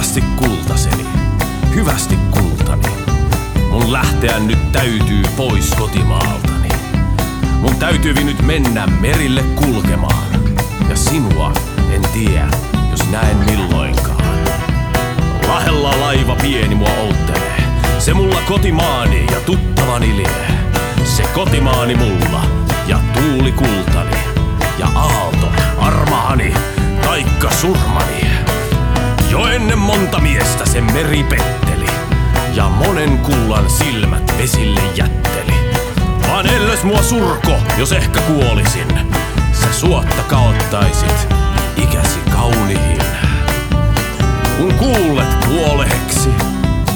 hyvästi kultaseni, hyvästi kultani. Mun lähteä nyt täytyy pois kotimaaltani. Mun täytyy nyt mennä merille kulkemaan. Ja sinua en tiedä, jos näen milloinkaan. Lahella laiva pieni mua outtelee. Se mulla kotimaani ja tuttavani lie. Se kotimaani mulla ja tuuli kultani. Ja aalto armahani, taikka surmani. Monta miestä se meri petteli. Ja monen kullan silmät vesille jätteli. Vaan ellös mua surko, jos ehkä kuolisin. Sä suotta kaottaisit ikäsi kaunihin. Kun kuulet kuoleheksi,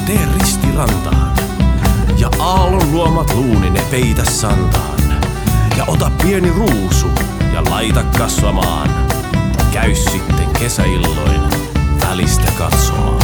tee risti rantaan. Ja aallon luomat luuni ne peitä santaan. Ja ota pieni ruusu ja laita kasvamaan. Käy sitten kesäilloin välistä katsomaan.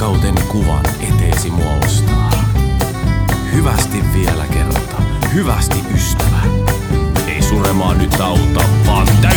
rakkauden kuvan eteesi muodostaa. Hyvästi vielä kerta, hyvästi ystävä. Ei suremaan nyt auta, vaan tä-